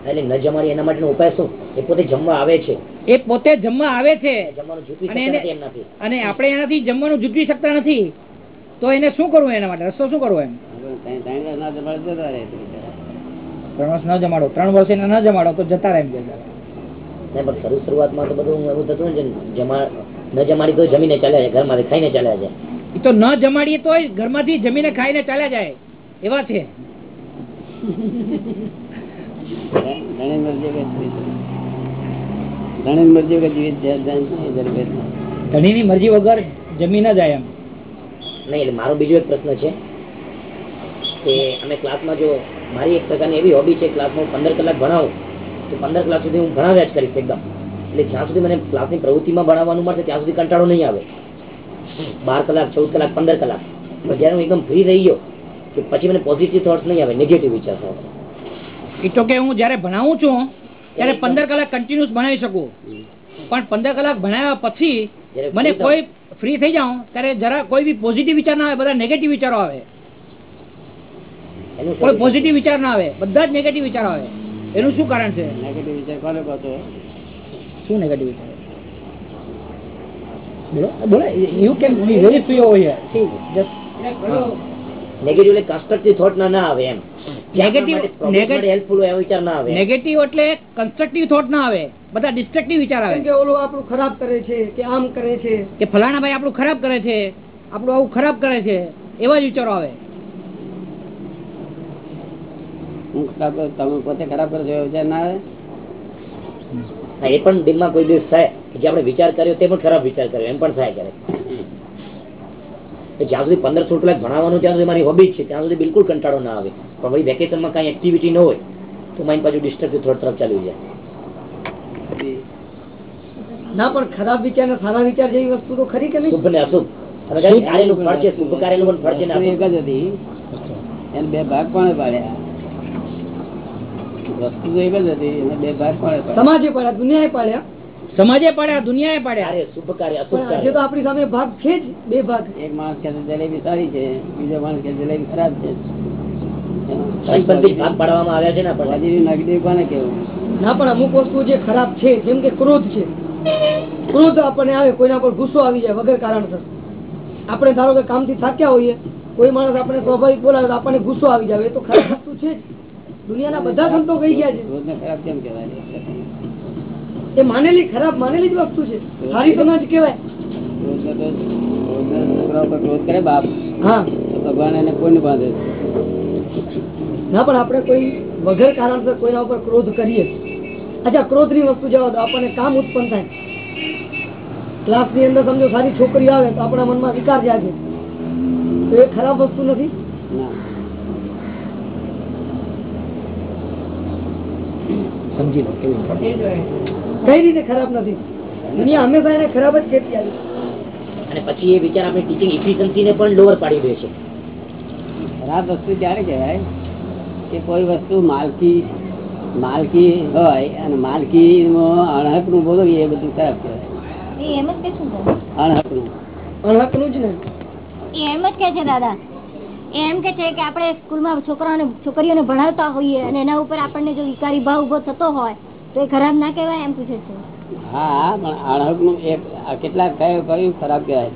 એટલે ન જમાડી એના માટેનો ઉપાય શું? એ પોતે જમવા આવે છે. એ પોતે જમવા આવે છે. અને શકતા એને- નથી એમનાથી. અને આપણે એનાથી જમવાનું જૂટવી શકતા નથી. તો એને શું કરવું એના માટે? રસ્તો શું કરવો એમ? ત્રણ ત્રણ વાર ના જમાડો તો. ત્રણ વર્ષ ન જમાડો. ત્રણ વર્ષ એને ન જમાડો તો જતા રહે એમ કે છે. નહીં પણ શરૂ શરૂઆતમાં તો બધું એવું થતું ને જમા ન જમાડી તો જમીને ચાલ્યા જાય ઘરમાં ખાઈને ચાલ્યા જાય. એ તો ન જમાડીએ તોય ઘરમાંથી જમીને ખાઈને ચાલ્યા જાય. એવા છે. મરજી ધણી મરજી વગર જીવિત ધણી. ધણીની મરજી વગર જમી ના જાય એમ. નહીં એટલે મારો બીજો એક પ્રશ્ન છે કે અમે ક્લાસમાં જો મારી એક પ્રકારની એવી હોબી છે ક્લાસમાં પંદર કલાક ભણાવું તો પંદર કલાક સુધી હું ભણાવ્યા જ કરીશ એકદમ. એટલે જ્યાં સુધી મને ક્લાસની પ્રવૃત્તિમાં ભણાવવાનું મળશે ત્યાં સુધી કંટાળો નહીં આવે. બાર કલાક ચૌદ કલાક પંદર કલાક. પણ જ્યારે હું એકદમ ફ્રી રહી ગયો કે પછી મને પોઝિટિવ થોટ્સ નહીં આવે નેગેટિવ વિચાર આવે એ તો કે હું જયારે ભણાવું છું ત્યારે પંદર કલાક કન્ટિન્યુઅસ ભણાવી શકું. પણ પંદર કલાક ભણાવ્યા પછી મને કોઈ ફ્રી થઈ જાઉં ત્યારે જરા કોઈ બી પોઝિટિવ વિચાર ના આવે બધા નેગેટિવ વિચારો આવે. એનું કોઈ પોઝિટિવ વિચાર? ના આવે બધા જ નેગેટિવ વિચારો આવે. એનું શું કારણ છે? નેગેટિવ વિચાર કોને કહો શું નેગેટિવ વિચાર? બોલો બોલો you can very free over here see just negative એટલે કન્સ્ટ્રક્ટિવ થોટ ના ના આવે એમ. Negative- નેગેટિવ હેલ્પફુલ એવો વિચાર ના આવે. નેગેટિવ એટલે કન્સ્ટ્રક્ટિવ થોટ ના આવે. બધા ડિસ્ટ્રક્ટિવ વિચાર આવે. કે ઓલો આપણું ખરાબ કરે છે કે આમ કરે છે. કે ફલાણા ભાઈ આપણું ખરાબ કરે છે આપણું આવું ખરાબ કરે છે એવા જ વિચારો આવે. હું ખરાબ કરું, તમે પોતે ખરાબ કરો છો એવો વિચાર ના આવે? એ પણ દિલમાં કોઈ દિવસ થાય કે જે આપણે વિચાર કર્યો તે પણ ખરાબ વિચાર કર્યો એમ પણ થાય ક્યારેક. તો જ્યાં સુધી પંદર સોળ કલાક ભણાવવાનું ત્યાં સુધી મારી હોબી છે ત્યાં સુધી બિલકુલ કંટાળો ના આવે. પણ ભાઈ વેકેશનમાં કાંઈ એક્ટિવિટી ન હોય તો માઇન્ડ પાછું ડિસ્ટર્બ થોડ તરફ ચાલી જાય. ના પણ ખરાબ વિચાર ને સારા વિચાર જેવી વસ્તુ તો ખરી કે નહીં? શુભ ને અશુભ. અને કઈ કાર્યનું ફળ છે શુભ કાર્યનું પણ ફળ છે ને એક જ હતી. એને બે ભાગ પણ પાડ્યા? વસ્તુ એક જ હતી એને બે ભાગ પાડ્યા? સમાજે પાડ્યા દુનિયાએ પાડ્યા. સમાજે પાડ્યા દુનિયાએ પાડ્યા. કાર્ય શુભ કાર્ય અશુભ કાર્ય. તો આપણી સામે ભાગ છે જ બે ભાગ. એક માણસ કે જલેબી સારી છે બીજો માણસ કે જલેબી ખરાબ છે. ભાગ પાડવામાં આવ્યા છે ને નેગેટિવ કોને કેવું ના પણ અમુક વસ્તુ જે ખરાબ છે જેમ કે ક્રોધ છે. ક્રોધ આપણને આવે કોઈના પર ગુસ્સો આવી જાય વગર કારણસર. આપણે ધારો કે કામથી થાક્યા હોઈએ કોઈ માણસ આપણે સ્વાભાવિક બોલાવે તો આપણને ગુસ્સો આવી જાય. એ તો ખરાબ વસ્તુ છે દુનિયાના બધા સંતો કહી ગયા છે. ખરાબ કેમ કહેવાય? એ માનેલી ખરાબ માનેલી જ વસ્તુ છે. સારી તો ના જ ભગવાન એને કોઈને બાંધે ના પણ આપણે કોઈ વગર કારણસર કોઈના ઉપર ક્રોધ કરીએ. અચ્છા ક્રોધની વસ્તુ જવા દો. આપણને કામ ઉત્પન્ન થાય. ક્લાસની અંદર સમજો સારી છોકરી આવે તો આપણા મનમાં વિકાર જાગે. તો એ ખરાબ વસ્તુ નથી? સમજી લો કેવી કઈ રીતે ખરાબ નથી? દુનિયા હંમેશા એને ખરાબ જ કહેતી આવી અને પછી એ વિચાર આપણે ટીચિંગ ઇફિશિયન્સી ને પણ લોઅર પાડી દે છે. ખરાબ વસ્તુ ત્યારે કહેવાય કે કોઈ વસ્તુ માલકી માલકી હોય અને માલકી અણહકનું બોલવીએ એ બધું ખરાબ કહેવાય. એ એમ જ કે શું દાદા? અણહક અણહકનું જ ને. એ એમ જ કે છે દાદા. એ એમ કે છે કે આપણે સ્કૂલમાં છોકરાઓને છોકરીઓને ભણાવતા હોઈએ અને એના ઉપર આપણને જો વિકારી ભાવ ઊભો થતો હોય ખરાબ ના કહેવાય એમ પૂછે છે. હા પણ અણહકનું એક કેટલાક કયું ખરાબ કહેવાય.